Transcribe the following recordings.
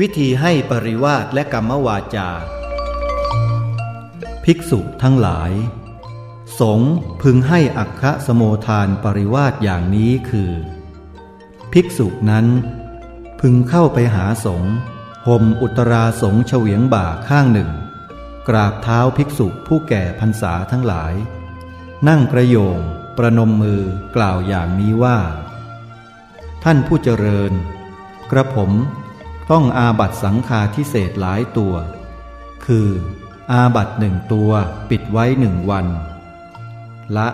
วิธีให้ปริวาสและกรรมวาจา ภิกษุทั้งหลาย สงพึงให้อักคคสโมทานปริวาสอย่างนี้คือ ภิกษุนั้น พึงเข้าไปหาสงห่มอุตราสงเฉวียงบ่าข้างหนึ่ง กราบเท้าภิกษุผู้แก่พรรษาทั้งหลาย นั่งกระโยงประนมมือกล่าวอย่างนี้ว่า ท่านผู้เจริญ กระผม ต้องอาบัตสังฆาทิเศษหลายตัว คือ อาบัตหนึ่งตัวปิดไว้หนึ่งวัน ละ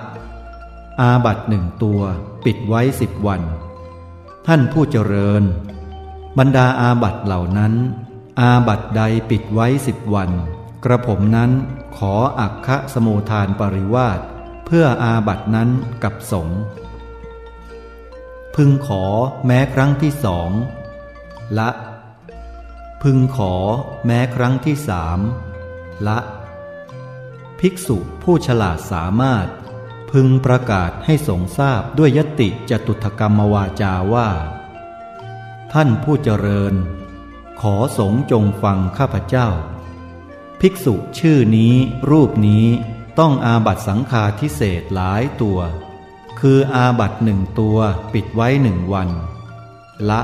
อาบัตหนึ่งตัวปิดไว้สิบวัน ท่านผู้เจริญ บรรดาอาบัตเหล่านั้น อาบัตใดปิดไว้สิบวัน กระผมนั้นขออักคะสมุทานปริวาสเพื่ออาบัตนั้นกับสงพึงขอแม้ครั้งที่สองละ พึงขอแม้ครั้งที่สามละ ภิกษุผู้ฉลาดสามารถ พึงประกาศให้สงทราบด้วยยติจตุถกรรมวาจาว่า ท่านผู้เจริญ ขอสงจงฟังข้าพเจ้า ภิกษุชื่อนี้รูปนี้ต้องอาบัตสังฆาทิเศษหลายตัว คืออาบัตหนึ่งตัวปิดไว้หนึ่งวัน ละ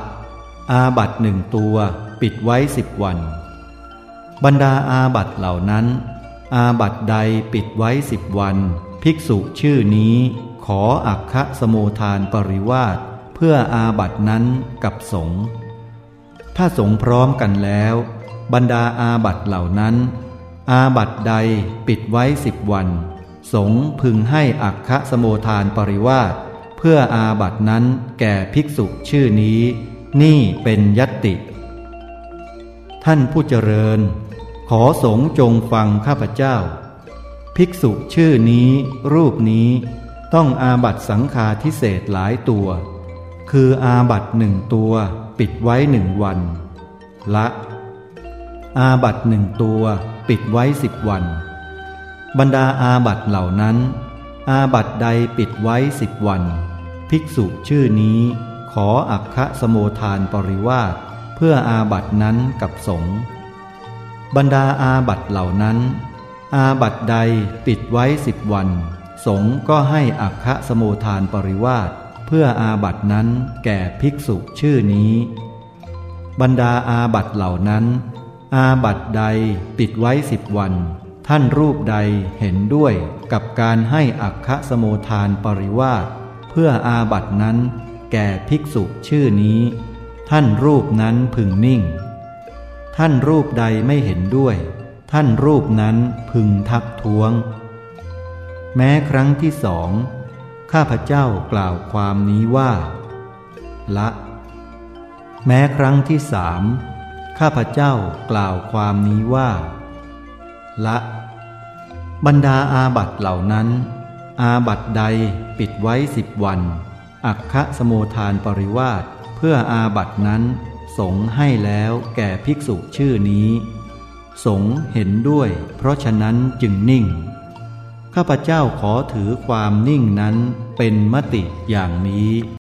อาบัตหนึ่งตัว ปิดไว้สิบวัน บรรดาอาบัตเหล่านั้น อาบัตใดปิดไว้สิบวัน ภิกษุชื่อนี้ ขออักคะสโมทานปริวาสเพื่ออาบัตนั้นกับสงฆ์ถ้าสงพร้อมกันแล้ว บรรดาอาบัตเหล่านั้น อาบัตใดปิดไว้สิบวัน สงพึงให้อักคะสโมทานปริวาสเพื่ออาบัตนั้นแก่ภิกษุชื่อนี้ นี่เป็นยติ ท่านผู้เจริญ ขอสงฆ์จงฟังข้าพเจ้า ภิกษุชื่อนี้รูปนี้ต้องอาบัตสังฆาทิเศษหลายตัว คืออาบัตหนึ่งตัวปิดไว้หนึ่งวัน ละ อาบัตหนึ่งตัวปิดไว้สิบวัน บรรดาอาบัตเหล่านั้น อาบัตใดปิดไว้สิบวัน ภิกษุชื่อนี้ขออักคะสโมทานปริวาส เพื่ออาบัตนั้นกับสงฆ์บรรดาอาบัตเหล่านั้น อาบัตใดปิดไว้สิบวัน สงฆ์ก็ให้อักคะสโมทานปริวาสเพื่ออาบัตนั้นแก่ภิกษุชื่อนี้ บรรดาอาบัตเหล่านั้น อาบัตใดปิดไว้สิบวัน ท่านรูปใดเห็นด้วยกับการให้อักคะสโมทานปริวาสเพื่ออาบัตนั้นแก่ภิกษุชื่อนี้ ท่านรูปนั้นพึงนิ่ง ท่านรูปใดไม่เห็นด้วย ท่านรูปนั้นพึงทักท้วง แม้ครั้งที่สอง ข้าพเจ้ากล่าวความนี้ว่า ละ แม้ครั้งที่สามข้าพเจ้ากล่าวความนี้ว่า ละ บรรดาอาบัตเหล่านั้น อาบัตใดปิดไว้สิบวัน อักคะสโมทานปริวาส เพื่ออาบัตนั้น สงให้แล้วแก่ภิกษุชื่อนี้ สงเห็นด้วย เพราะฉะนั้นจึงนิ่ง ข้าพเจ้าขอถือความนิ่งนั้นเป็นมติอย่างนี้